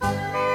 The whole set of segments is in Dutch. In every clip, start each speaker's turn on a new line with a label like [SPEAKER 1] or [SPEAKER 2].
[SPEAKER 1] Bye.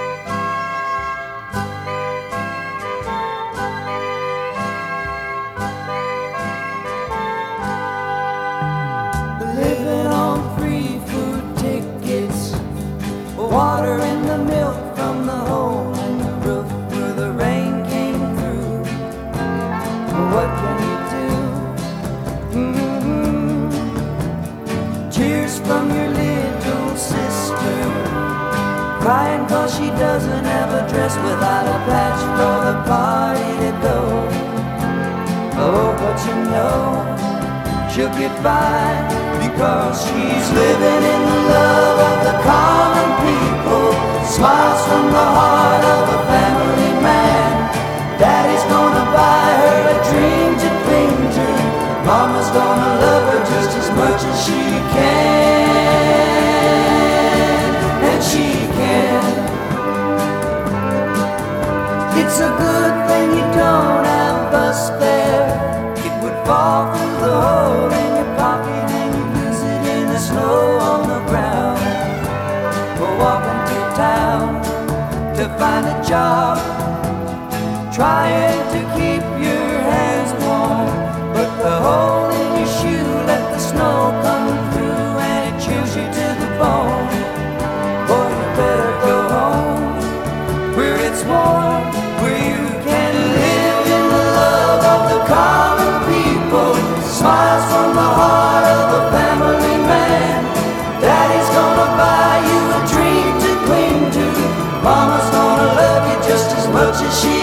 [SPEAKER 1] protegido.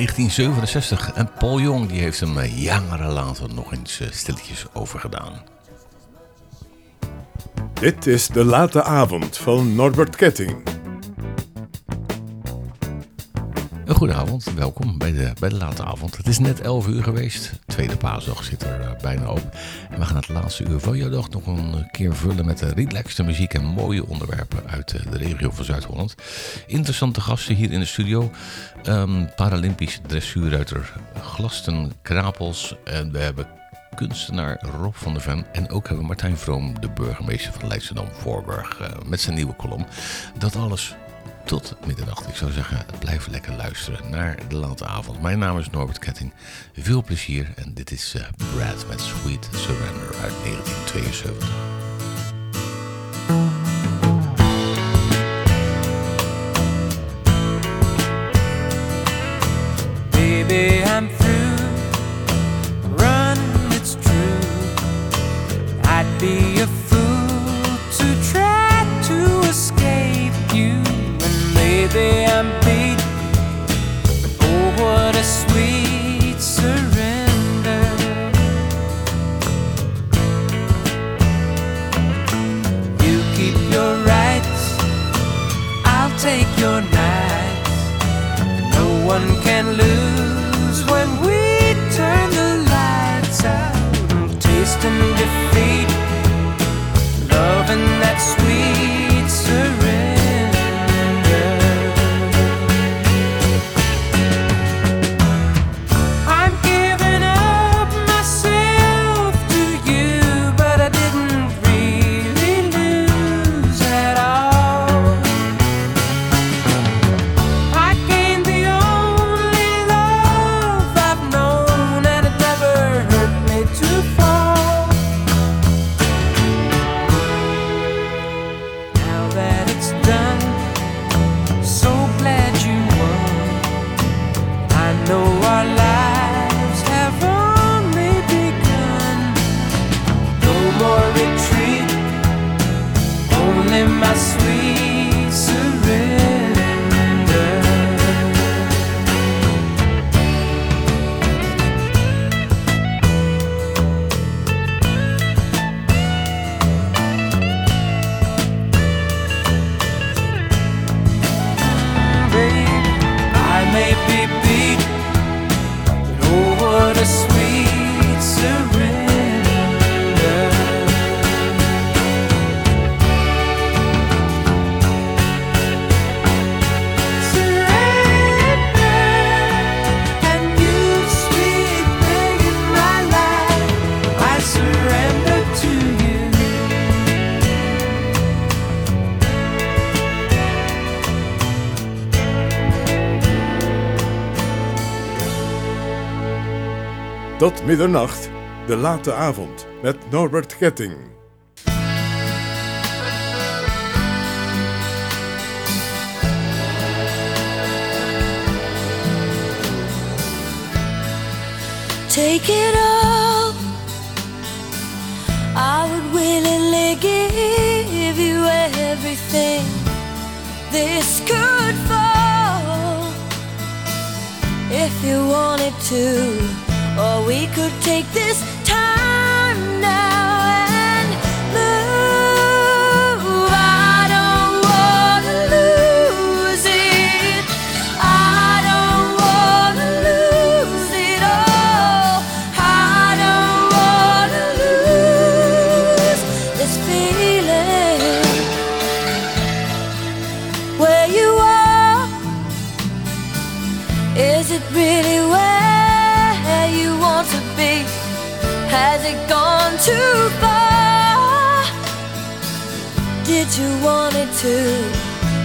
[SPEAKER 1] 1967. En Paul Jong die heeft hem eh, jaren later nog eens eh, stilletjes overgedaan.
[SPEAKER 2] Dit is de late avond van Norbert Ketting.
[SPEAKER 1] Goedenavond, welkom bij de, bij de late avond. Het is net 11 uur geweest. Tweede paasdag zit er eh, bijna op. We gaan het laatste uur van jouw dag nog een keer vullen met eh, relaxte muziek en mooie onderwerpen uit eh, de regio van Zuid-Holland. Interessante gasten hier in de studio. Ehm, Paralympisch dressuurruiter Glasten Krapels. En we hebben kunstenaar Rob van der Ven. En ook hebben we Martijn Vroom, de burgemeester van Leidschendam-Voorburg, eh, met zijn nieuwe kolom. Dat alles tot middernacht. Ik zou zeggen, blijf lekker luisteren naar de late avond. Mijn naam is Norbert Ketting. Veel plezier en dit is eh, Brad met Sweet Surrender uit 1972.
[SPEAKER 3] Middernacht, de late avond met Norbert Ketting.
[SPEAKER 4] Take it all. I would willingly give you everything. This could fall if you wanted to, or we could take this gone too far? Did you want it to?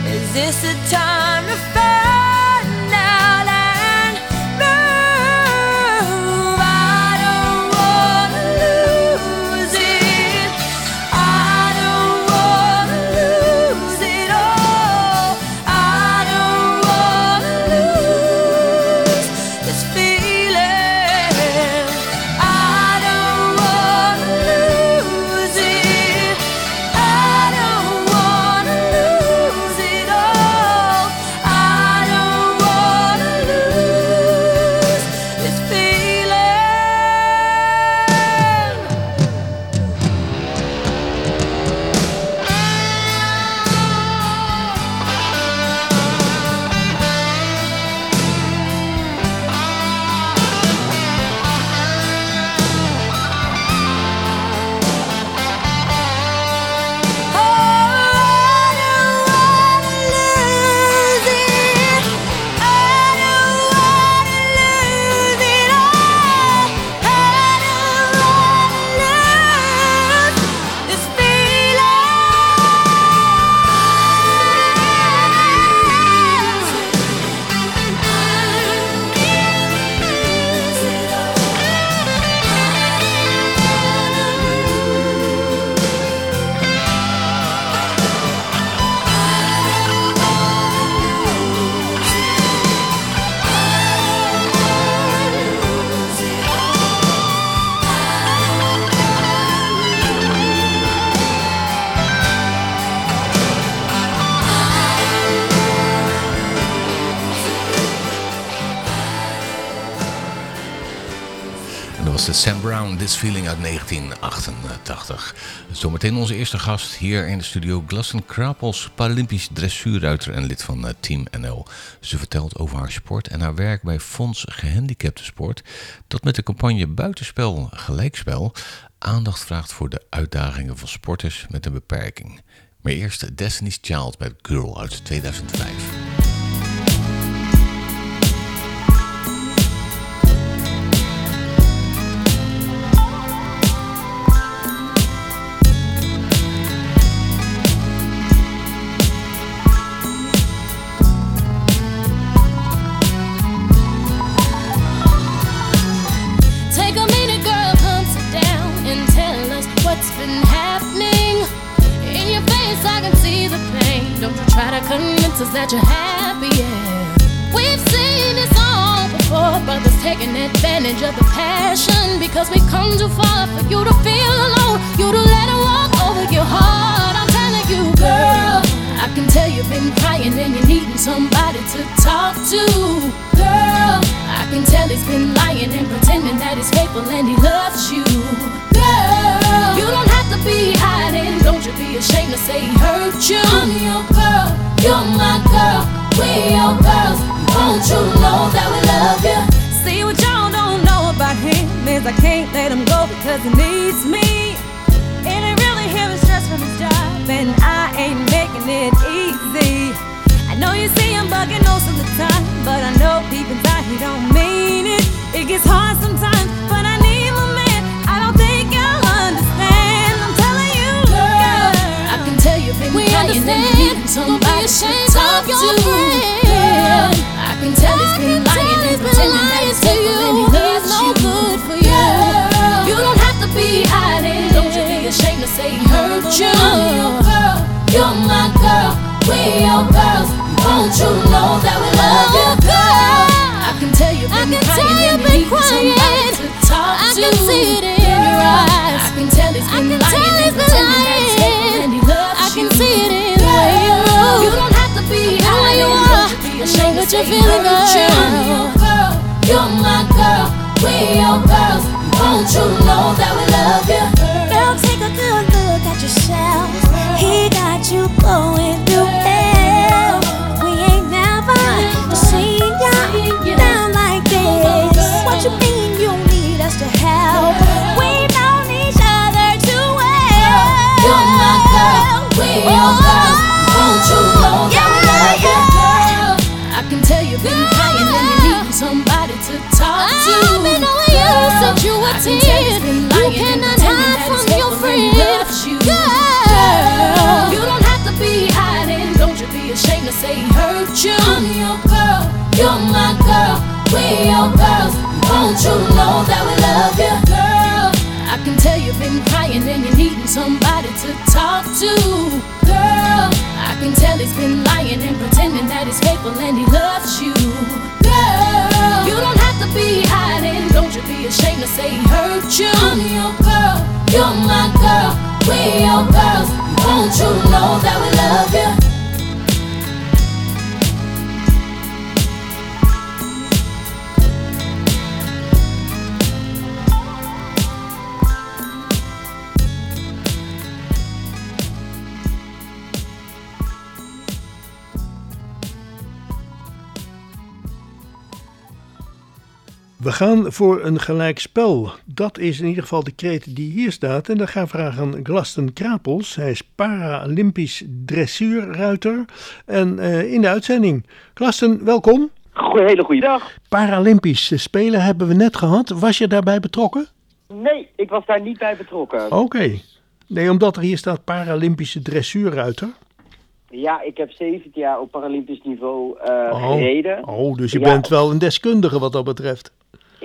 [SPEAKER 4] Is this the time to
[SPEAKER 5] Sam Brown, This Feeling uit 1988. Zometeen onze eerste gast hier in de studio, Glassen Krapels, Paralympisch dressuurruiter en lid van eh, Team NL. Ze vertelt over haar sport en haar werk bij Fonds Gehandicapten Sport, dat met de campagne Buitenspel Gelijkspel aandacht vraagt voor de uitdagingen van sporters met een beperking. Maar eerst Destiny's Child met Girl uit 2005.
[SPEAKER 6] Of the passion because we come too far for you to feel alone. You to let it walk over your heart. I'm telling you, girl. I can tell you've been crying and you're needing somebody to talk to. Girl, I can tell he's been lying and pretending that he's faithful and he loves you. Girl, you don't have to be hiding. Don't you be ashamed to say he hurt you. I'm your girl, you're my girl. We your girls. Won't you know that we love you?
[SPEAKER 7] See what about is I can't let him go because he needs me. And I really hear him stress from his job, and I ain't making it easy. I know you see him bugging most of the time, but I know deep inside he don't mean it. It gets hard sometimes, but I need my man. I don't think you'll understand. I'm telling you,
[SPEAKER 6] Girl, I can tell you've been
[SPEAKER 7] We understand. Don't be ashamed
[SPEAKER 6] talk
[SPEAKER 7] of your
[SPEAKER 6] to.
[SPEAKER 7] friend.
[SPEAKER 6] Girl, I can tell he's been lying and pretending that
[SPEAKER 7] you.
[SPEAKER 6] I'm your girl, you're my girl, we're your girls. Won't you know that we love oh, you, girl? I can tell you've been
[SPEAKER 7] I can tell you've been
[SPEAKER 6] you need somebody
[SPEAKER 7] crying.
[SPEAKER 6] to talk
[SPEAKER 7] I
[SPEAKER 6] to.
[SPEAKER 7] can see it in your eyes.
[SPEAKER 6] I can tell he's
[SPEAKER 7] I
[SPEAKER 6] been
[SPEAKER 7] can
[SPEAKER 6] lying
[SPEAKER 7] tell he's been
[SPEAKER 6] pretending that he's faithful
[SPEAKER 7] lying.
[SPEAKER 6] and he loves
[SPEAKER 7] I can
[SPEAKER 6] you.
[SPEAKER 7] see it in the way you move.
[SPEAKER 6] You don't have to be hiding.
[SPEAKER 7] you are.
[SPEAKER 6] ashamed
[SPEAKER 7] Know what you're feeling, girl.
[SPEAKER 6] I'm your girl, you're my girl, we're your girls. Won't you know that we love you?
[SPEAKER 7] Girl, take a good look at yourself. He got you going through hell. We ain't never seen ya down like this. What you mean you need us to help? We've known each other too well.
[SPEAKER 6] You're my girl, we're your girls. Won't you know that we love you, oh, girl? I can tell you've been
[SPEAKER 7] since you
[SPEAKER 6] I can tell he's
[SPEAKER 7] 10.
[SPEAKER 6] been
[SPEAKER 7] You
[SPEAKER 6] lying and
[SPEAKER 7] cannot
[SPEAKER 6] pretending
[SPEAKER 7] hide
[SPEAKER 6] that
[SPEAKER 7] from your
[SPEAKER 6] faithful and he
[SPEAKER 7] friend.
[SPEAKER 6] loves you.
[SPEAKER 7] Girl.
[SPEAKER 6] You don't have to be hiding. Don't you be ashamed to say he hurt you. I'm your girl, you're my girl, we're your girls. Won't you know that we love you, girl? I can tell you've been crying and you're needing somebody to talk to, girl. I can tell he's been lying and pretending that he's faithful and he loves you, girl. Say hurt you. I'm your girl, you're my girl, we're your girls. Won't you know that we love you?
[SPEAKER 3] Gaan voor een gelijk spel. Dat is in ieder geval de kreet die hier staat. En dan gaan we vragen aan Glaston Krapels. Hij is Paralympisch dressuurruiter. En eh, in de uitzending. Glaston, welkom.
[SPEAKER 8] Goeie, hele goede dag.
[SPEAKER 3] Paralympische Spelen hebben we net gehad. Was je daarbij betrokken?
[SPEAKER 8] Nee, ik was daar niet bij betrokken.
[SPEAKER 3] Oké. Nee, omdat er hier staat Paralympische dressuurruiter.
[SPEAKER 8] Ja, ik heb 17 jaar op Paralympisch niveau eh, gereden.
[SPEAKER 3] oh, dus je
[SPEAKER 8] Ja.
[SPEAKER 3] bent wel een deskundige wat dat betreft.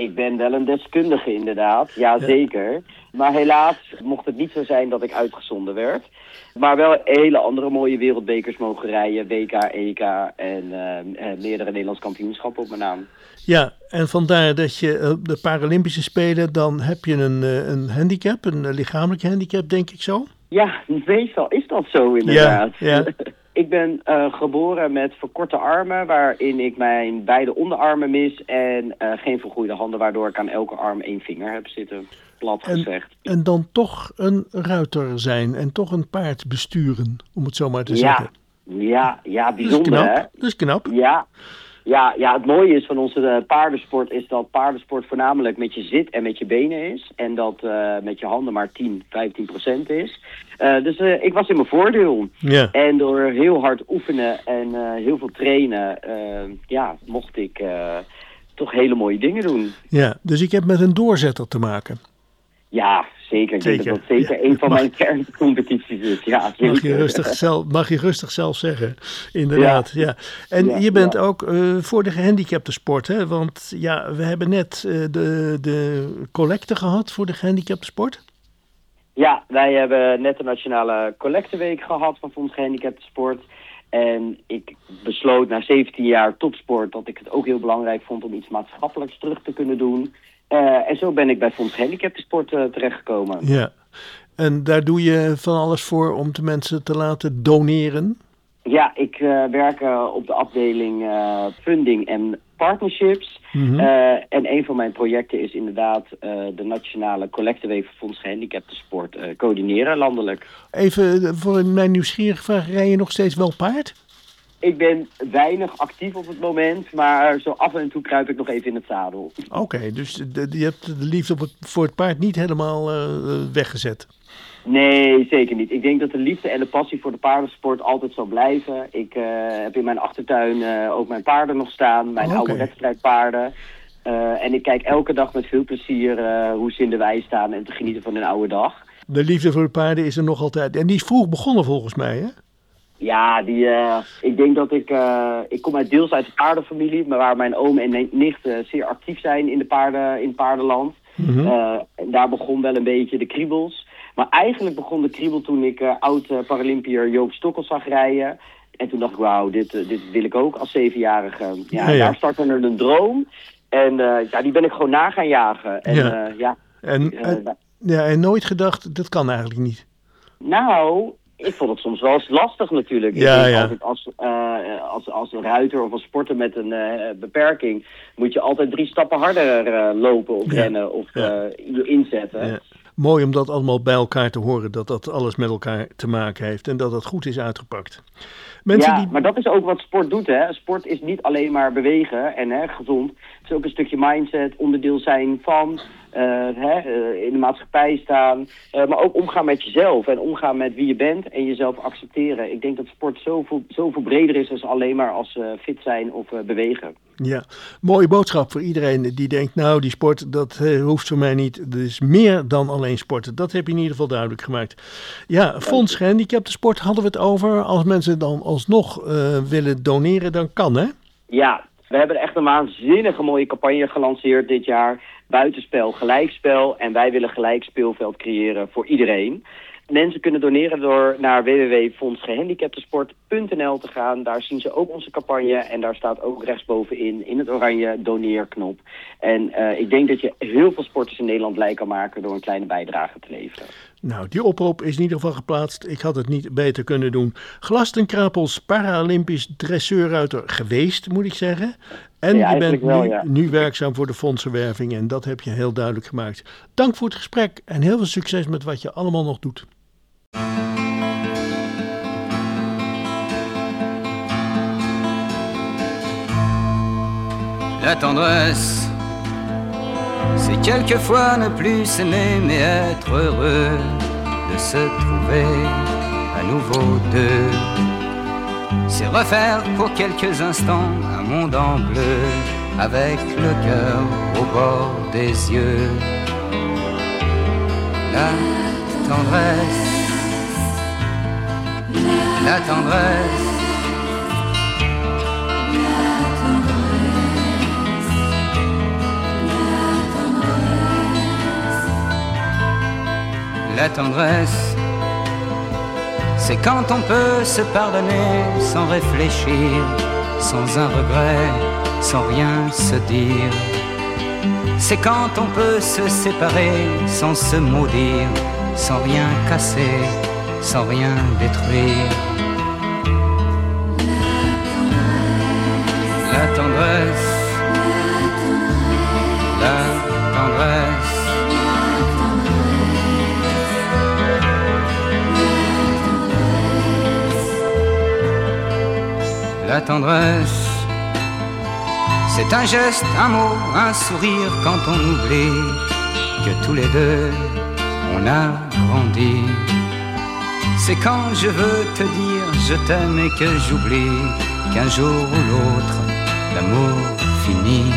[SPEAKER 8] Ik ben wel een deskundige inderdaad, ja, zeker. Maar helaas mocht het niet zo zijn dat ik uitgezonden werd. Maar wel hele andere mooie wereldbekers mogen rijden. WK, EK en eh, eh, meerdere Nederlands kampioenschappen op mijn naam.
[SPEAKER 3] Ja, en vandaar dat je eh, de Paralympische Spelen, dan heb je een, een handicap, een lichamelijke handicap, denk ik zo.
[SPEAKER 8] Ja, meestal is dat zo inderdaad.
[SPEAKER 3] ja.
[SPEAKER 8] ik ben eh, geboren met verkorte armen, waarin ik mijn beide onderarmen mis en eh, geen vergroeide handen, waardoor ik aan elke arm één vinger heb zitten. Plat
[SPEAKER 3] En,
[SPEAKER 8] gezegd.
[SPEAKER 3] en dan toch een ruiter zijn en toch een paard besturen, om het zo maar te
[SPEAKER 8] Ja,
[SPEAKER 3] zeggen.
[SPEAKER 8] ja, ja,
[SPEAKER 3] Dat is
[SPEAKER 8] bijzonder hè?
[SPEAKER 3] knap. Dat is knap.
[SPEAKER 8] Ja. Ja, ja, het mooie is van onze eh, paardensport is dat paardensport voornamelijk met je zit en met je benen is. En dat eh, met je handen maar 10, 15 procent is. Eh, dus ik was in mijn voordeel.
[SPEAKER 3] Ja.
[SPEAKER 8] En door heel hard oefenen en heel veel trainen, ja, mocht ik toch hele mooie dingen doen.
[SPEAKER 3] ja, dus ik heb met een doorzetter te maken.
[SPEAKER 8] Ja, zeker. Ik denk dat dat zeker
[SPEAKER 3] Ja,
[SPEAKER 8] een van
[SPEAKER 3] mag-
[SPEAKER 8] mijn kerncompetities is. Ja,
[SPEAKER 3] Mag je, rustig zelf, mag je rustig zelf zeggen, inderdaad. Ja. En
[SPEAKER 8] Ja,
[SPEAKER 3] je bent ook eh, voor de gehandicapte sport, hè? Want ja, we hebben net eh, de, de collecte gehad voor de gehandicapte sport.
[SPEAKER 8] Ja, wij hebben net de Nationale Collecteweek gehad van Fonds Gehandicapten Sport. En ik besloot na 17 jaar topsport dat ik het ook heel belangrijk vond om iets maatschappelijks terug te kunnen doen. Eh, en zo ben ik bij Fonds Gehandicapten Sport eh, terechtgekomen.
[SPEAKER 3] Ja. En daar doe je van alles voor om de mensen te laten doneren.
[SPEAKER 8] Ja, ik eh, werk op de afdeling funding en partnerships. Eh, en een van mijn projecten is inderdaad de Nationale Collecteweek van Fonds Gehandicapten Sport eh, coördineren landelijk.
[SPEAKER 3] Even voor mijn nieuwsgierige vraag, rij je nog steeds wel paard?
[SPEAKER 8] Ik ben weinig actief op het moment, maar zo af en toe kruip ik nog even in het zadel.
[SPEAKER 3] Oké, dus de- je hebt de liefde op het, voor het paard niet helemaal eh, weggezet.
[SPEAKER 8] Nee, zeker niet. Ik denk dat de liefde en de passie voor de paardensport altijd zal blijven. Ik eh, heb in mijn achtertuin eh, ook mijn paarden nog staan, mijn oude wedstrijdpaarden. En ik kijk elke dag met veel plezier hoe ze in de wei staan en te genieten van hun oude dag.
[SPEAKER 3] De liefde voor de paarden is er nog altijd. En die is vroeg begonnen volgens mij, hè?
[SPEAKER 8] Ja, die, eh, ik denk dat ik... eh, ik kom uit deels uit de paardenfamilie, maar waar mijn oom en nicht eh, zeer actief zijn in, de paarden, in het paardenland. Eh, en daar begon wel een beetje de kriebels. Maar eigenlijk begon de kriebel toen ik oud-Paralympier Joop Stokkel zag rijden. En toen dacht ik, wauw, dit, dit wil ik ook als zevenjarige. Ja,
[SPEAKER 3] Ja, ja.
[SPEAKER 8] daar startte er een droom. En ja, die ben ik gewoon na gaan jagen. En,
[SPEAKER 3] Ja. en- ja, en nooit gedacht, dat kan eigenlijk niet.
[SPEAKER 8] nou, ik vond het soms wel eens lastig natuurlijk.
[SPEAKER 3] Ja, ja.
[SPEAKER 8] altijd als, eh, als, als een ruiter of als sporter met een eh, beperking... moet je altijd drie stappen harder eh, lopen of
[SPEAKER 3] Ja,
[SPEAKER 8] rennen of je inzetten.
[SPEAKER 3] Ja. Mooi om dat allemaal bij elkaar te horen, dat dat alles met elkaar te maken heeft en dat dat goed is uitgepakt. Mensen
[SPEAKER 8] ja,
[SPEAKER 3] die...
[SPEAKER 8] maar dat is ook wat sport doet. Hè. Sport is niet alleen maar bewegen en hè, gezond. Het is ook een stukje mindset, onderdeel zijn van, hè, eh, in de maatschappij staan. eh, maar ook omgaan met jezelf en omgaan met wie je bent en jezelf accepteren. Ik denk dat sport zoveel, zoveel breder is dan alleen maar als eh, fit zijn of eh, bewegen.
[SPEAKER 3] Ja, mooie boodschap voor iedereen die denkt, nou die sport dat eh, hoeft voor mij niet. Het is meer dan alleen sporten. Dat heb je in ieder geval duidelijk gemaakt. Ja, Fonds Gehandicapten Sport hadden we het over. Als mensen dan alsnog eh, willen doneren, dan kan hè?
[SPEAKER 8] Ja, we hebben echt een waanzinnige mooie campagne gelanceerd dit jaar. Buitenspel, gelijkspel. En wij willen gelijk speelveld creëren voor iedereen. Mensen kunnen doneren door naar www.fondsgehandicaptensport.nl te gaan. Daar zien ze ook onze campagne. En daar staat ook rechtsbovenin, in het oranje, doneerknop. En eh, ik denk dat je heel veel sporters in Nederland blij kan maken door een kleine bijdrage te leveren.
[SPEAKER 3] Nou, die oproep is in ieder geval geplaatst. Ik had het niet beter kunnen doen. Glasten Krapels, Paralympisch dresseurruiter geweest, moet ik zeggen. En
[SPEAKER 8] Ja,
[SPEAKER 3] je bent
[SPEAKER 8] wel,
[SPEAKER 3] nu,
[SPEAKER 8] ja.
[SPEAKER 3] nu werkzaam voor de fondsenwerving en dat heb je heel duidelijk gemaakt. Dank voor het gesprek en heel veel succes met wat je allemaal nog doet.
[SPEAKER 9] La tendresse, c'est quelquefois ne plus s'aimer mais être heureux de se trouver à nouveau deux. C'est refaire pour quelques instants monde en bleu avec le cœur au bord des yeux. La tendresse, la tendresse. La tendresse, c'est quand on peut se pardonner sans réfléchir, sans un regret, sans rien se dire. C'est quand on peut se séparer sans se maudire, sans rien casser, sans rien détruire. La tendresse, c'est un geste, un mot, un sourire quand on oublie que tous les deux on a grandi. C'est quand je veux te dire je t'aime et que j'oublie qu'un jour ou l'autre l'amour finit.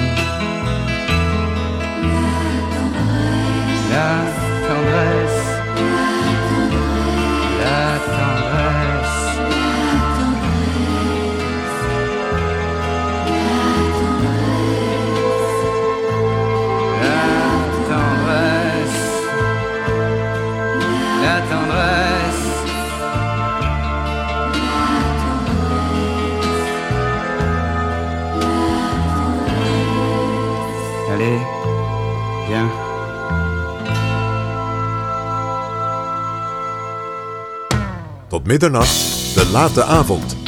[SPEAKER 10] Middernacht, de late avond.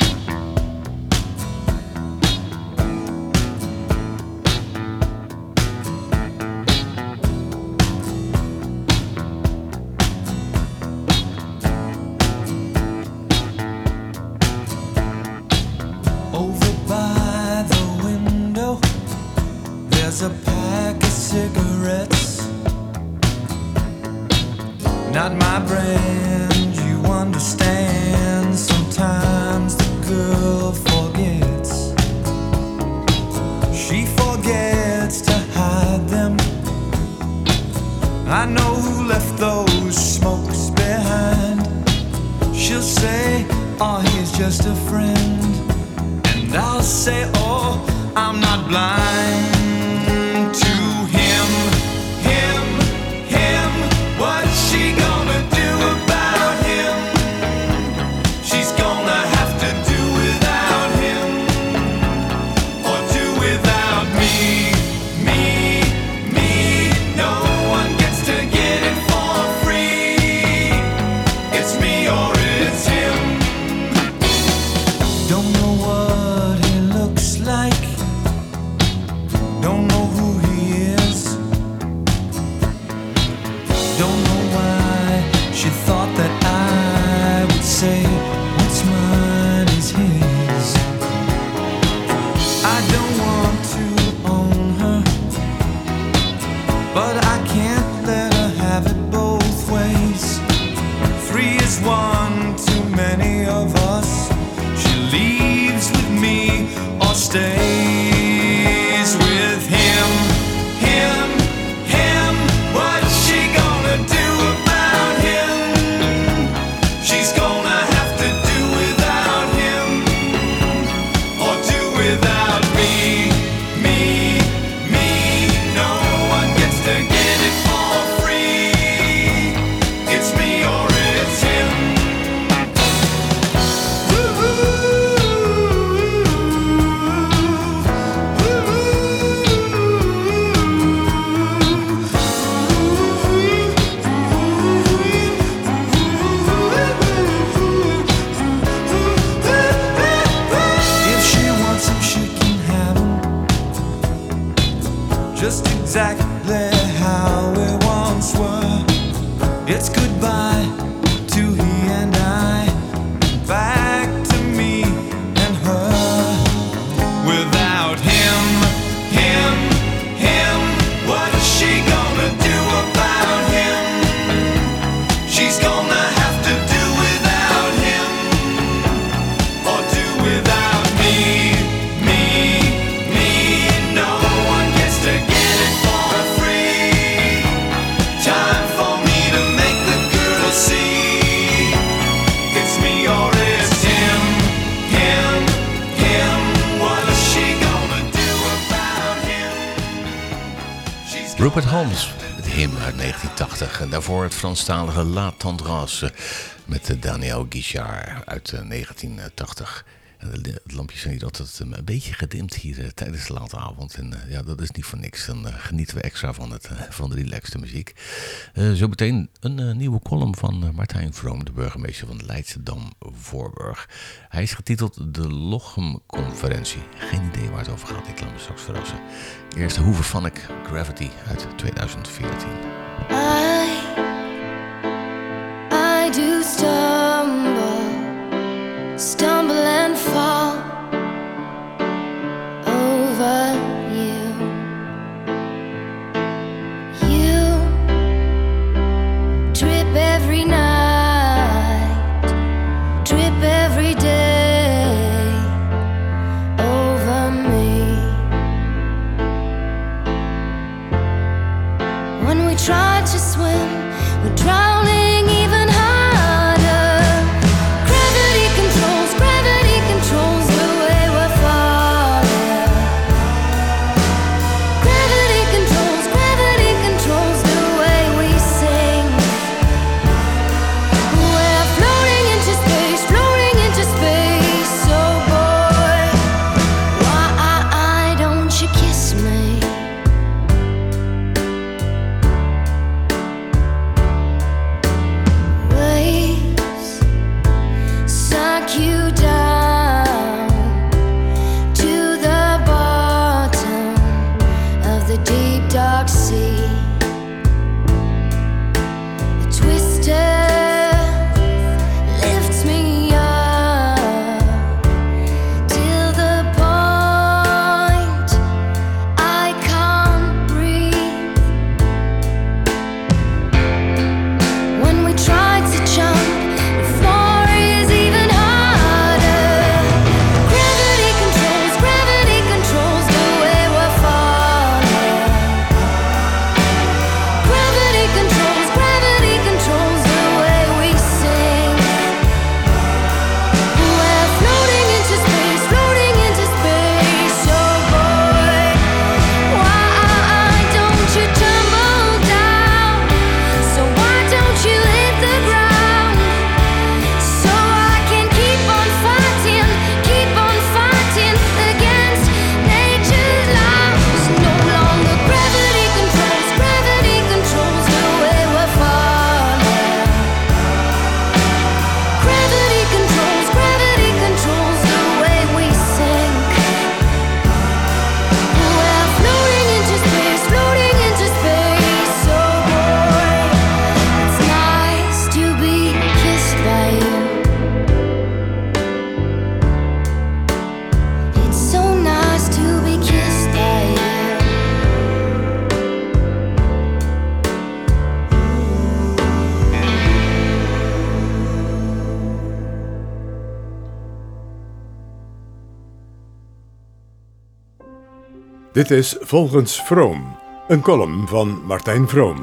[SPEAKER 5] Rupert Holmes met Him uit 1980. En daarvoor het Franstalige La Tendresse met eh, Daniel Guichard uit eh, 1980. En de- het lampje zijn hier altijd eh, een beetje gedimd hier eh, tijdens de late avond. En eh, ja, dat is niet voor niks. Dan eh, genieten we extra van, het, eh, van de relaxte muziek. Eh, zo meteen een eh, nieuwe column van eh, Martijn Vroom, de burgemeester van Leidschendam-Voorburg. Hij is getiteld De Lochem-conferentie. Geen idee waar het over gaat, ik laat me straks verrassen. Eerst Hoever van ik, Gravity uit 2014.
[SPEAKER 4] I, I do stumble, stumble fall
[SPEAKER 2] Dit is Volgens Vroom, een column van Martijn Vroom.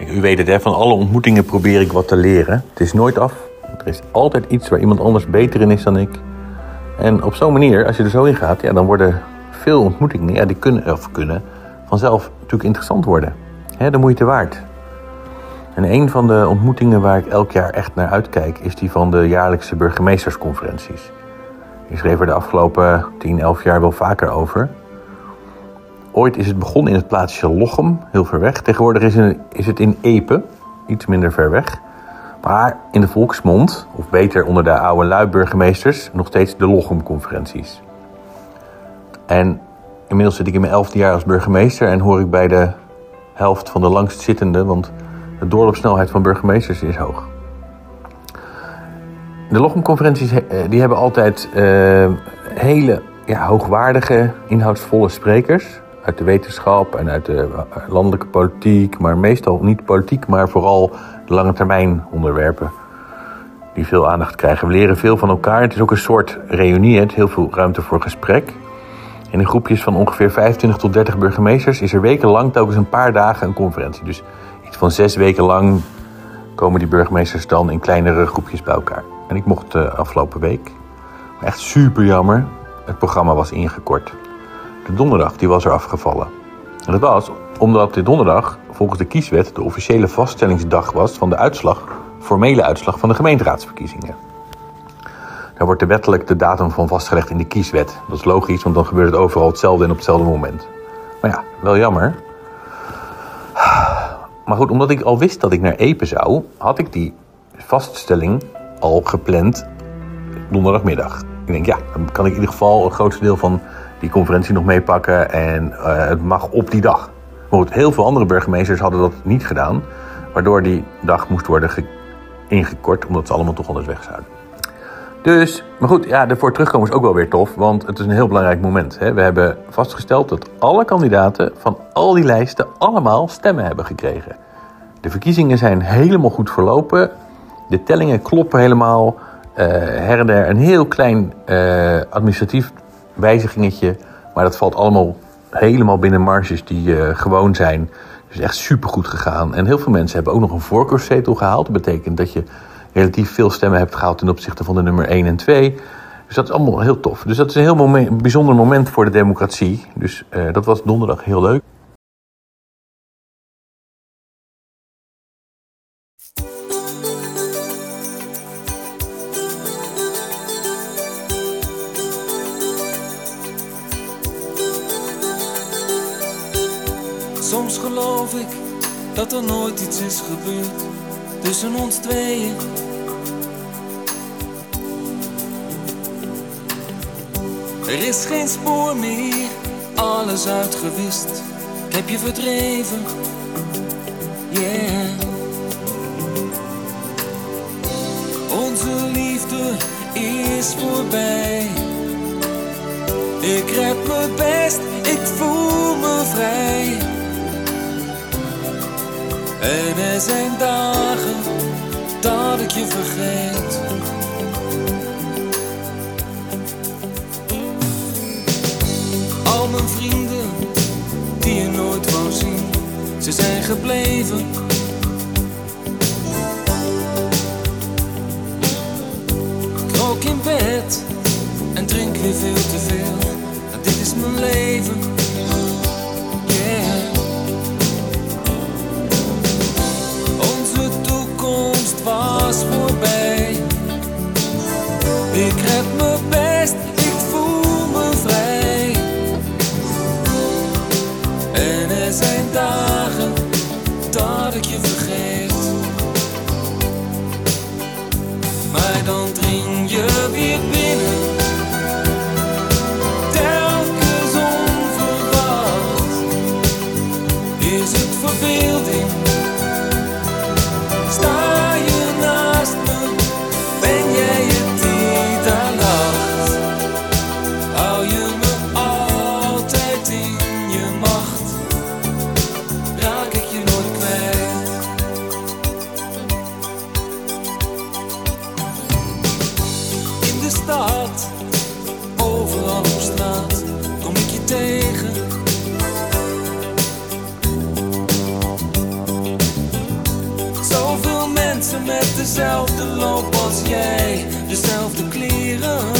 [SPEAKER 11] U weet het, hè, van alle ontmoetingen probeer ik wat te leren. Het is nooit af. Er is altijd iets waar iemand anders beter in is dan ik. En op zo'n manier, als je er zo in gaat, ja, dan worden veel ontmoetingen, ja, die kunnen, of kunnen vanzelf natuurlijk interessant worden. De moeite waard. En een van de ontmoetingen waar ik elk jaar echt naar uitkijk, is die van de jaarlijkse burgemeestersconferenties. Ik schreef er de afgelopen 10, 11 jaar wel vaker over. Ooit is het begonnen in het plaatsje Lochem, heel ver weg. Tegenwoordig is, is het in Epe. iets minder ver weg. Maar in de volksmond, of beter onder de oude lui-burgemeesters, nog steeds de Lochem-conferenties. En inmiddels zit ik in mijn elfde jaar als burgemeester en hoor ik bij de helft van de langstzittende, want de doorloopsnelheid van burgemeesters is hoog. De Lochem-conferenties eh, die hebben altijd eh, hele ja, hoogwaardige, inhoudsvolle sprekers uit de wetenschap en uit de eh, landelijke politiek, maar meestal niet politiek, maar vooral lange termijn onderwerpen die veel aandacht krijgen. We leren veel van elkaar. Het is ook een soort reunie, het heel veel ruimte voor gesprek. In de groepjes van ongeveer 25 tot 30 burgemeesters is er wekenlang telkens een paar dagen een conferentie. Dus iets van zes weken lang komen die burgemeesters dan in kleinere groepjes bij elkaar. En ik mocht uh, afgelopen week. Echt super jammer. Het programma was ingekort. De donderdag die was er afgevallen. En dat was omdat de donderdag volgens de kieswet de officiële vaststellingsdag was van de uitslag, formele uitslag van de gemeenteraadsverkiezingen. Daar wordt er wettelijk de datum van vastgelegd in de kieswet. Dat is logisch, want dan gebeurt het overal hetzelfde en op hetzelfde moment. Maar ja, wel jammer. Maar goed, omdat ik al wist dat ik naar Epe zou, had ik die vaststelling al gepland donderdagmiddag. Ik denk, ja, dan kan ik in ieder geval een grootste deel van die conferentie nog meepakken en uh, het mag op die dag. Maar goed, heel veel andere burgemeesters hadden dat niet gedaan, waardoor die dag moest worden ingekort, omdat ze allemaal toch anders weg zouden. Dus, maar goed, ja, ervoor terugkomen is ook wel weer tof, want het is een heel belangrijk moment. Hè. We hebben vastgesteld dat alle kandidaten van al die lijsten allemaal stemmen hebben gekregen. De verkiezingen zijn helemaal goed verlopen. De tellingen kloppen helemaal. Uh, her en der een heel klein uh, administratief wijzigingetje. Maar dat valt allemaal helemaal binnen marges die uh, gewoon zijn. Dus echt supergoed gegaan. En heel veel mensen hebben ook nog een voorkeurszetel gehaald. Dat betekent dat je relatief veel stemmen hebt gehaald ten opzichte van de nummer 1 en 2. Dus dat is allemaal heel tof. Dus dat is een heel bijzonder moment voor de democratie. Dus uh, dat was donderdag heel leuk.
[SPEAKER 12] Soms geloof ik dat er nooit iets is gebeurd tussen ons tweeën. Er is geen spoor meer, alles uitgewist. Ik heb je verdreven, yeah. Onze liefde is voorbij. Ik red me best, ik voel me vrij. En er zijn dagen dat ik je vergeet. Al mijn vrienden die je nooit wou zien, ze zijn gebleven. Ik rook in bed en drink weer veel te veel. Dit is mijn leven. Je weer dezelfde kleren.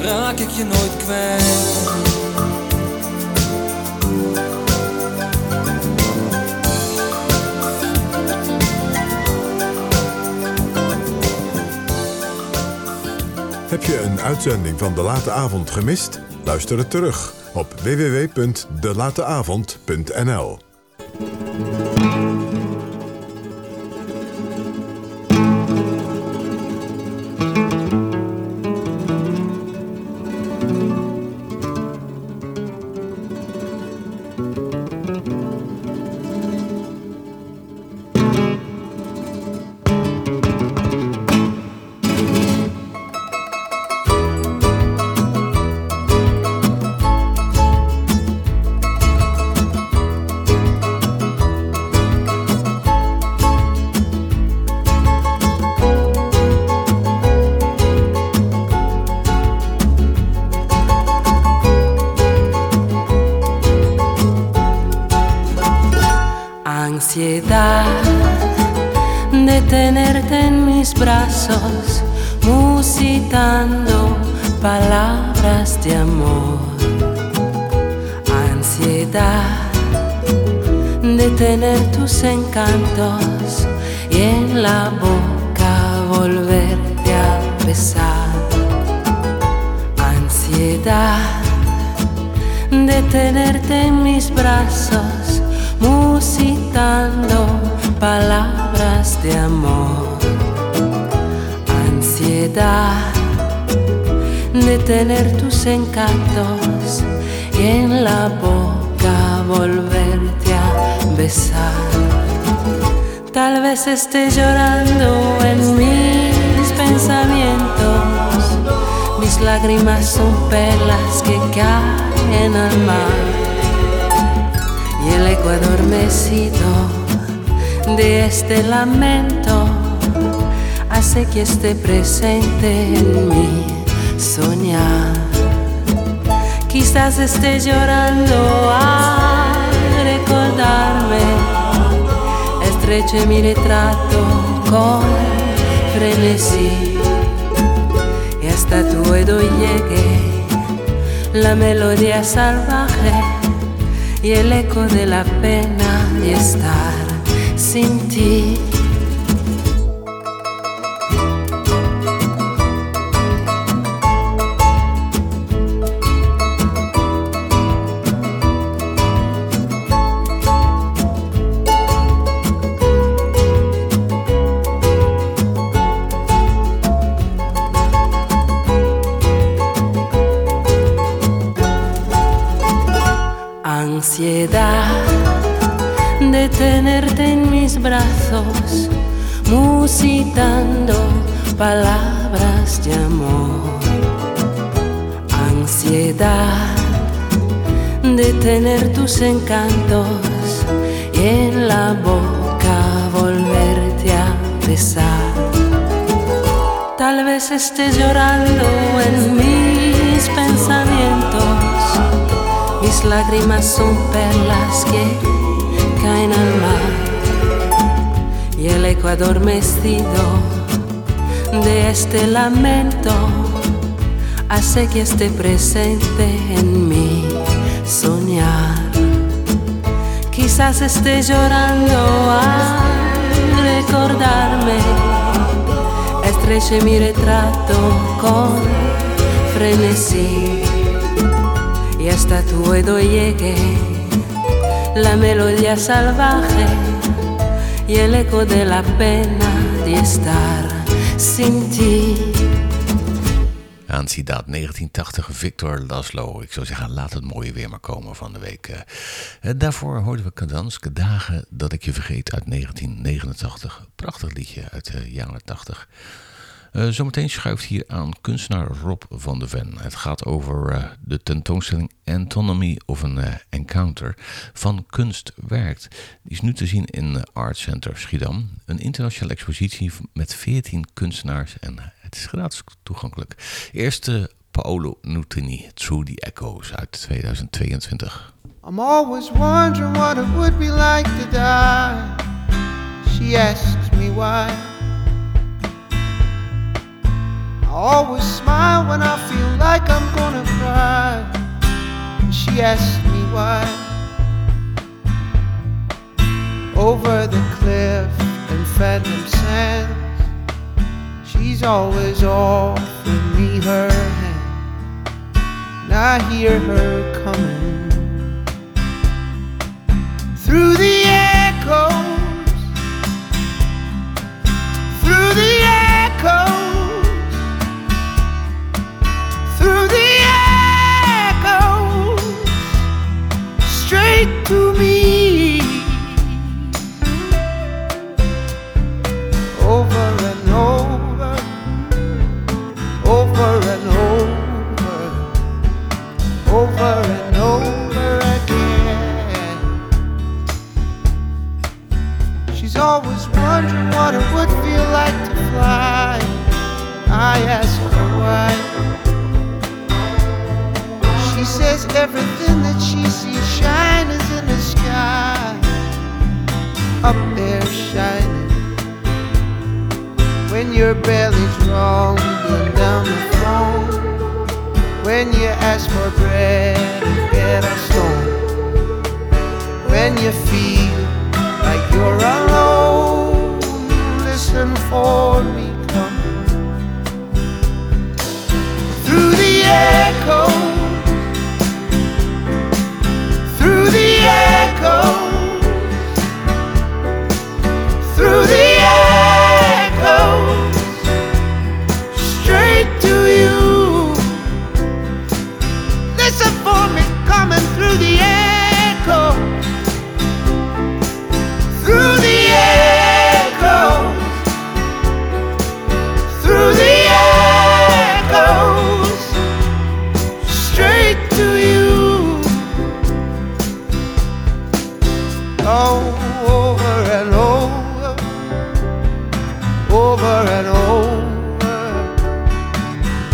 [SPEAKER 12] Raak ik je nooit kwijt?
[SPEAKER 10] Heb je een uitzending van De Late Avond gemist? Luister het terug op www.delateavond.nl.
[SPEAKER 13] y en la boca volverte a besar. Tal vez esté llorando en mis pensamientos, mis lágrimas son perlas que caen al mar y el eco adormecido de este lamento hace que esté presente en mi soñar. Quizás esté llorando a recordarme, estreche mi retrato con frenesí y hasta tu oído llegue la melodía salvaje y el eco de la pena de estar sin ti. Tener tus encantos y en la boca volverte a besar. Tal vez estés llorando en mis pensamientos. Mis lágrimas son perlas que en al mar y el eco adormecido de este lamento hace que esté presente en mi Quizás esté llorando al recordarme, estreche mi retrato con frenesí y hasta tu oído llegue la melodía salvaje y el eco de la pena de estar sin ti.
[SPEAKER 5] Aanzie dat 1980 Victor Laszlo. Ik zou zeggen, laat het mooie weer maar komen van de week. Eh, eh, daarvoor hoorden we Kadanske Dagen dat ik je vergeet uit 1989. Prachtig liedje uit de jaren 80. Eh, zometeen schuift hier aan kunstenaar Rob van de Ven. Het gaat over de tentoonstelling Anatomy of an Encounter van Kunst Werkt. Die is nu te zien in Art Center Schiedam. Een internationale expositie met 14 kunstenaars en het is gratis toegankelijk. Eerste Paolo Nutini, Through the Echoes uit 2022.
[SPEAKER 14] I'm always wondering what it would be like to die. She asks me why. I always smile when I feel like I'm gonna cry. And she asks me why. Over the cliff in phantom sands, she's always offering me her hand. And I hear her coming through the echoes,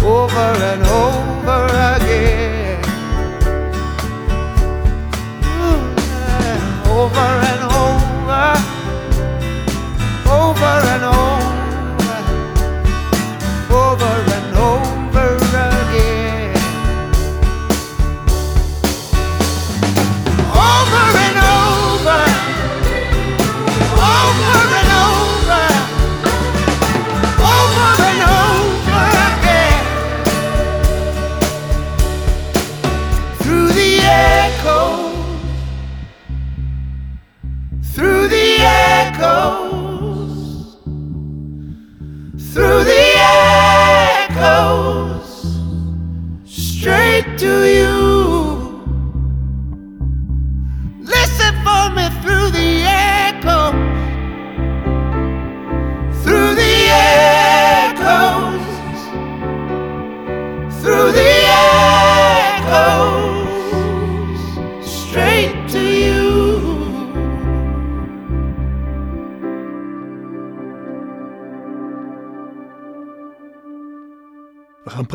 [SPEAKER 14] over and over again. Over and over, over and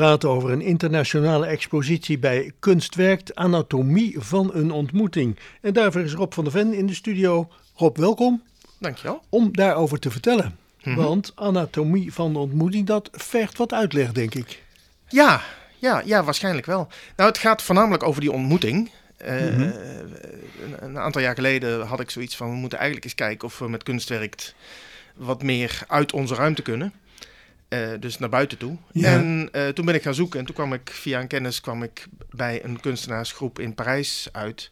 [SPEAKER 3] praten over een internationale expositie bij Kunstwerkt Anatomie van een ontmoeting. En daarvoor is Rob van der Ven in de studio. Rob, welkom.
[SPEAKER 15] Dankjewel.
[SPEAKER 3] Om daarover te vertellen.
[SPEAKER 15] Mhm.
[SPEAKER 3] Want anatomie van de ontmoeting, dat vergt wat uitleg, denk ik.
[SPEAKER 15] Ja, ja, ja, waarschijnlijk wel. Nou, het gaat voornamelijk over die ontmoeting. Eh,
[SPEAKER 3] Mhm.
[SPEAKER 15] een, een aantal jaar geleden had ik zoiets van: we moeten eigenlijk eens kijken of we met kunstwerk wat meer uit onze ruimte kunnen. Eh, dus naar buiten toe.
[SPEAKER 3] Ja.
[SPEAKER 15] En eh, toen ben ik gaan zoeken en toen kwam ik via een kennis kwam ik bij een kunstenaarsgroep in Parijs uit.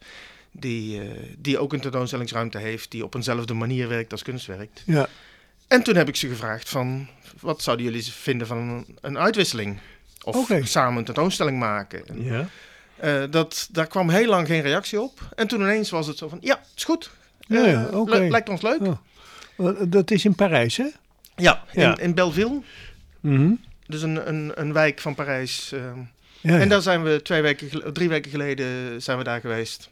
[SPEAKER 15] Die, eh, die ook een tentoonstellingsruimte heeft, die op eenzelfde manier werkt als kunstwerk.
[SPEAKER 3] Ja.
[SPEAKER 15] En toen heb ik ze gevraagd van, wat zouden jullie vinden van een, een uitwisseling? Of samen een tentoonstelling maken? En,
[SPEAKER 3] Ja.
[SPEAKER 15] dat, daar kwam heel lang geen reactie op. En toen ineens was het zo van, ja, is goed.
[SPEAKER 3] Ja,
[SPEAKER 15] lijkt ons leuk.
[SPEAKER 3] Oh. Dat is in Parijs, hè?
[SPEAKER 15] Ja, in,
[SPEAKER 3] Ja.
[SPEAKER 15] in Belleville.
[SPEAKER 3] Mhm.
[SPEAKER 15] Dus een, een, een wijk van Parijs. eh.
[SPEAKER 3] Ja.
[SPEAKER 15] En daar zijn we twee weken, drie weken geleden zijn we daar geweest.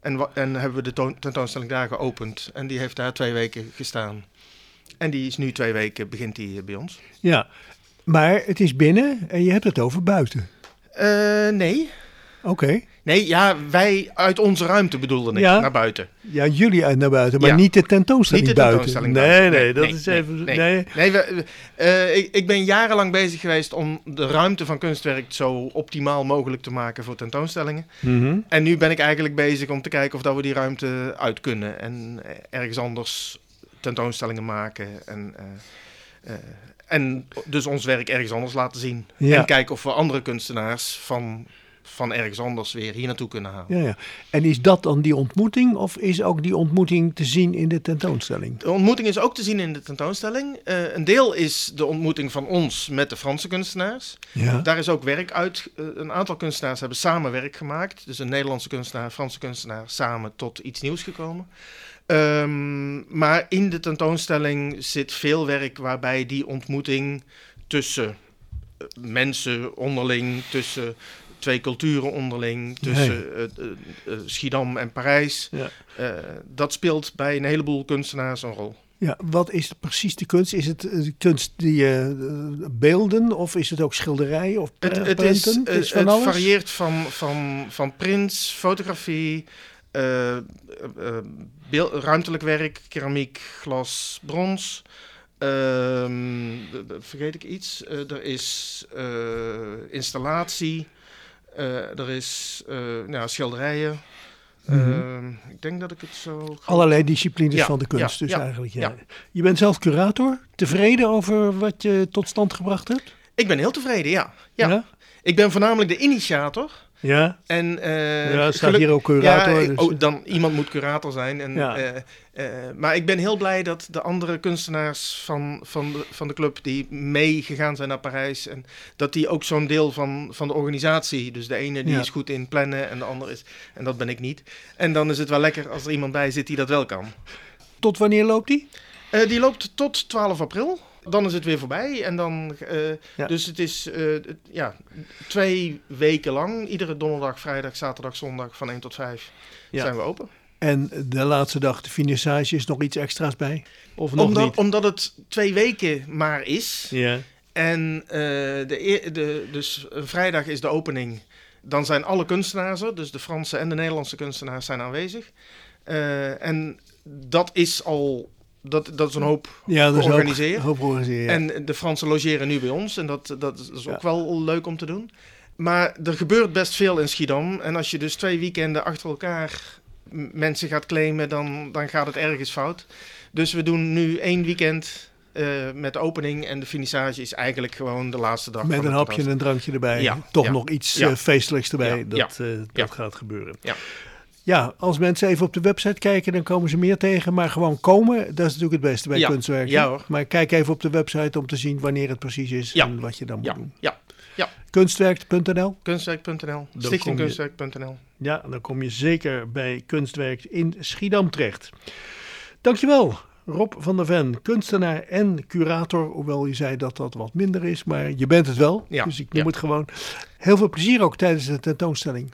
[SPEAKER 15] En, en hebben we de toon- tentoonstelling daar geopend. En die heeft daar twee weken gestaan. En die is nu twee weken, begint die eh, bij ons.
[SPEAKER 3] Ja, maar het is binnen en je hebt het over buiten.
[SPEAKER 15] Eh, nee.
[SPEAKER 3] Oké.
[SPEAKER 15] Nee, ja, wij uit onze ruimte bedoelde ik,
[SPEAKER 3] Ja.
[SPEAKER 15] naar buiten.
[SPEAKER 3] Ja, jullie uit naar buiten, maar
[SPEAKER 15] Ja.
[SPEAKER 3] niet de tentoonstelling
[SPEAKER 15] Niet de
[SPEAKER 3] buiten. nee,
[SPEAKER 15] buiten.
[SPEAKER 3] nee, dat is even...
[SPEAKER 15] Nee,
[SPEAKER 3] Nee.
[SPEAKER 15] nee. we- ik, ik ben jarenlang bezig geweest om de ruimte van kunstwerk zo optimaal mogelijk te maken voor tentoonstellingen.
[SPEAKER 3] Mhm.
[SPEAKER 15] En nu ben ik eigenlijk bezig om te kijken of dat we die ruimte uit kunnen. En eh, ergens anders tentoonstellingen maken. En, eh, eh, en dus ons werk ergens anders laten zien.
[SPEAKER 3] Ja.
[SPEAKER 15] En kijken of we andere kunstenaars van, van ergens anders weer hier naartoe kunnen halen.
[SPEAKER 3] Ja, ja. En is dat dan die ontmoeting of is ook die ontmoeting te zien in de tentoonstelling?
[SPEAKER 15] De ontmoeting is ook te zien in de tentoonstelling. Eh, een deel is de ontmoeting van ons met de Franse kunstenaars.
[SPEAKER 3] Ja.
[SPEAKER 15] Daar is ook werk uit. eh, een aantal kunstenaars hebben samen werk gemaakt. Dus een Nederlandse kunstenaar, Franse kunstenaar, samen tot iets nieuws gekomen. Ehm, maar in de tentoonstelling zit veel werk waarbij die ontmoeting tussen eh, mensen onderling, tussen twee culturen onderling, tussen eh, eh, eh, Schiedam en Parijs.
[SPEAKER 3] Ja.
[SPEAKER 15] Dat speelt bij een heleboel kunstenaars een rol.
[SPEAKER 3] Ja, wat is precies de kunst? Is het eh, kunst die eh, beelden of is het ook schilderij of
[SPEAKER 15] Het, het, is,
[SPEAKER 3] prenten? is van
[SPEAKER 15] het
[SPEAKER 3] alles?
[SPEAKER 15] varieert van, van, van prints, fotografie, ruimtelijk werk, keramiek, glas, brons. Ehm, de- de- vergeet ik iets? Er is installatie, er is eh, nou, schilderijen.
[SPEAKER 3] Mhm.
[SPEAKER 15] Ehm, ik denk dat ik het zo...
[SPEAKER 3] Allerlei disciplines
[SPEAKER 15] Ja,
[SPEAKER 3] van de kunst
[SPEAKER 15] ja,
[SPEAKER 3] dus
[SPEAKER 15] ja,
[SPEAKER 3] eigenlijk. Ja. Je bent zelf curator. Tevreden over wat je tot stand gebracht hebt?
[SPEAKER 15] Ik ben heel tevreden, ja. Ja? Ik ben voornamelijk de initiator.
[SPEAKER 3] Ja.
[SPEAKER 15] En, eh,
[SPEAKER 3] Ja, staat hier ook curator,
[SPEAKER 15] Ja,
[SPEAKER 3] dus-
[SPEAKER 15] oh, dan, iemand moet curator zijn. En,
[SPEAKER 3] Ja.
[SPEAKER 15] eh, eh, maar ik ben heel blij dat de andere kunstenaars van, van, de, van de club die meegegaan zijn naar Parijs, en dat die ook zo'n deel van, van de organisatie, dus de ene die
[SPEAKER 3] Ja.
[SPEAKER 15] is goed in plannen en de andere is, en dat ben ik niet. En dan is het wel lekker als er iemand bij zit die dat wel kan.
[SPEAKER 3] Tot wanneer loopt die?
[SPEAKER 15] Eh, die loopt tot 12 april. Dan is het weer voorbij. En dan, eh,
[SPEAKER 3] Ja.
[SPEAKER 15] Dus het is eh, ja, twee weken lang. Iedere donderdag, vrijdag, zaterdag, zondag van 1 tot 5
[SPEAKER 3] Ja.
[SPEAKER 15] zijn we open.
[SPEAKER 3] En de laatste dag, de finissage, is nog iets extra's bij? Of nog
[SPEAKER 15] Omdat,
[SPEAKER 3] niet?
[SPEAKER 15] omdat het twee weken maar is.
[SPEAKER 3] Ja.
[SPEAKER 15] En eh, de, eer- de, dus vrijdag is de opening. Dan zijn alle kunstenaars er. Dus de Franse en de Nederlandse kunstenaars zijn aanwezig. En dat is al... Dat, dat is een hoop
[SPEAKER 3] Ja, dat
[SPEAKER 15] georganiseerd.
[SPEAKER 3] hoop georganiseerd, ja.
[SPEAKER 15] En de Fransen logeren nu bij ons. En dat, dat is ook wel leuk om te doen. Maar er gebeurt best veel in Schiedam. En als je dus twee weekenden achter elkaar mensen gaat claimen, dan, dan gaat het ergens fout. Dus we doen nu één weekend eh, met de opening. En de finissage is eigenlijk gewoon de laatste dag.
[SPEAKER 3] Met een hapje en een drankje erbij.
[SPEAKER 15] Ja,
[SPEAKER 3] Toch nog iets eh, feestelijks erbij. Dat eh, dat gaat gebeuren.
[SPEAKER 15] Ja.
[SPEAKER 3] Ja, als mensen even op de website kijken, dan komen ze meer tegen. Maar gewoon komen, dat is natuurlijk het beste bij
[SPEAKER 15] Ja,
[SPEAKER 3] kunstwerk.
[SPEAKER 15] ja hoor.
[SPEAKER 3] Maar kijk even op de website om te zien wanneer het precies is
[SPEAKER 15] Ja.
[SPEAKER 3] en wat je dan moet doen.
[SPEAKER 15] ja, ja.
[SPEAKER 3] Kunstwerk.nl
[SPEAKER 15] Kunstwerk.nl, stichtingkunstwerk.nl.
[SPEAKER 3] Ja, dan kom je zeker bij Kunstwerk in Schiedam terecht. Dankjewel, Rob van der Ven, kunstenaar en curator. Hoewel je zei dat dat wat minder is, maar je bent het wel.
[SPEAKER 15] Ja,
[SPEAKER 3] dus ik noem
[SPEAKER 15] ja.
[SPEAKER 3] het gewoon. Heel veel plezier ook tijdens de tentoonstelling.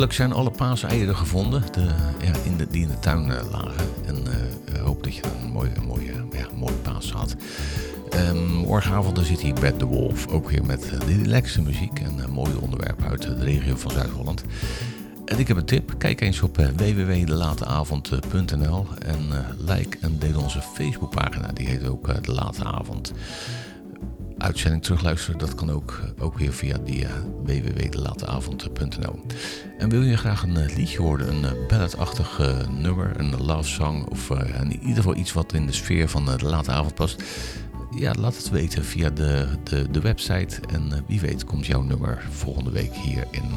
[SPEAKER 5] Hopelijk zijn alle paaseieren gevonden de, in de, die in de tuin lagen. En hoop dat je een mooie, mooie, ja, mooie paas had. Um, morgenavond zit hier Bert de Wolf, ook weer met de relaxe muziek en mooie onderwerpen uit de regio van Zuid-Holland. En ik heb een tip. Kijk eens op www.delateavond.nl en like en deel onze Facebookpagina. Die heet ook De Late Avond. Uitzending terugluisteren, dat kan ook, ook weer via die www.delateavond.nl. En wil je graag een liedje horen, een balladachtig nummer, een love song of in ieder geval iets wat in de sfeer van de Late Avond past? Ja, laat het weten via de, de, de website. En wie weet komt jouw nummer volgende week hier in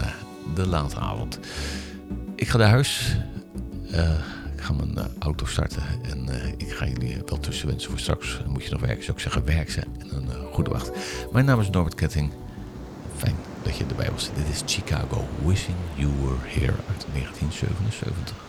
[SPEAKER 5] de late avond. Ik ga naar huis. Uh, ga mijn uh, auto starten. En uh, ik ga jullie wel tussen wensen voor straks. Moet je nog werken, zou ik zeggen, werk ze. En een goede wacht. Mijn naam is Norbert Ketting. Fijn dat je erbij was. Dit is Chicago. Wishing You Were Here uit 1977.